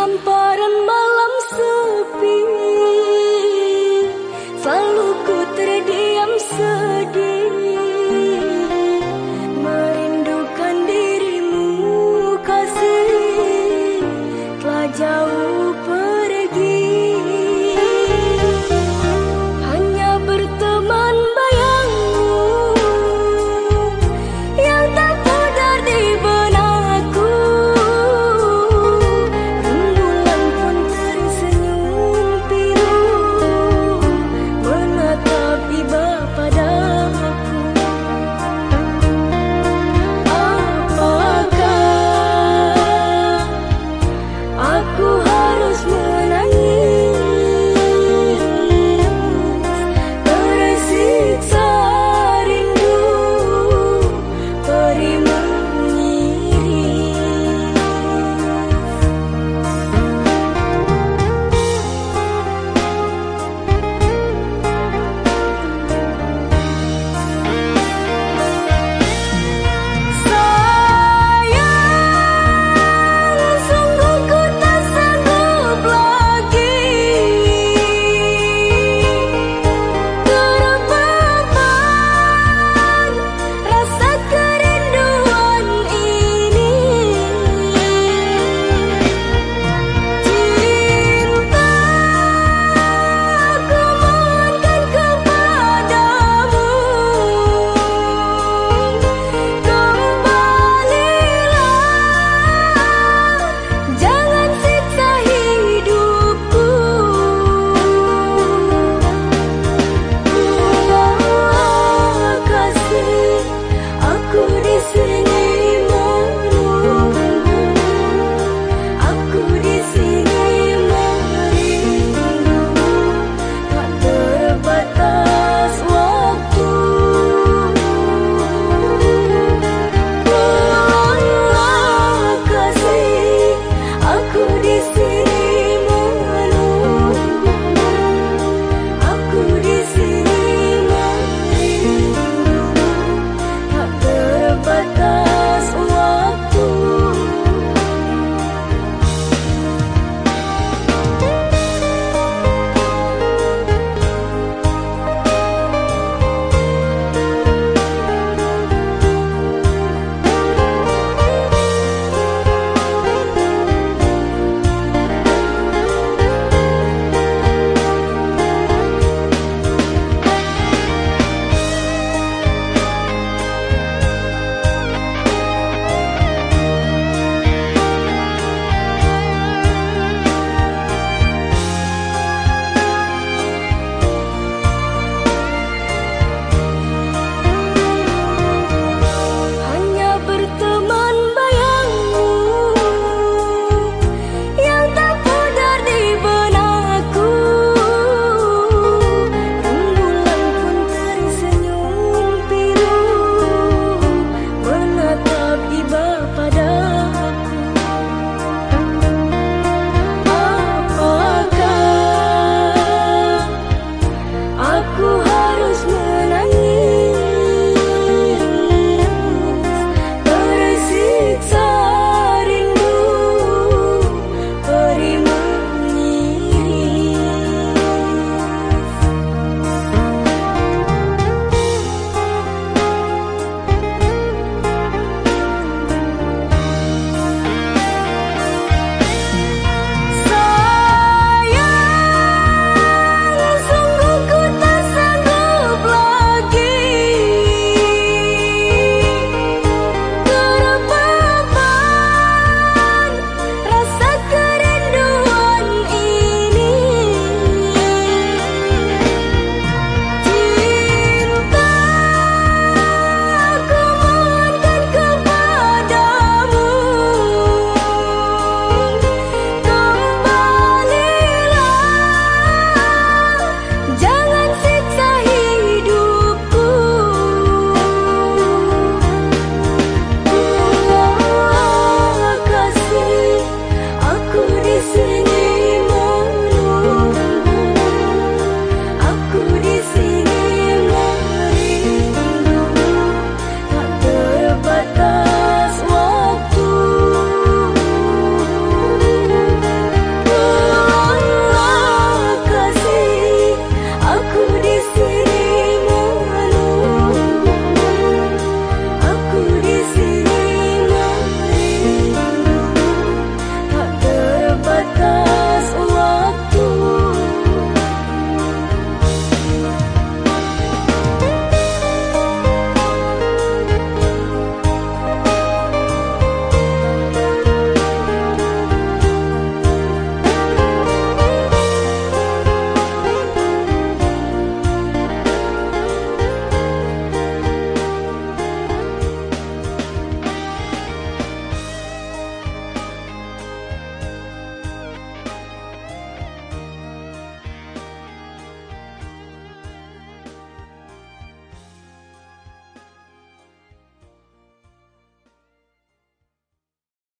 hamparan malam sepi. Selalu ku terdiam sedih. Merindukan dirimu kasih Telah jauh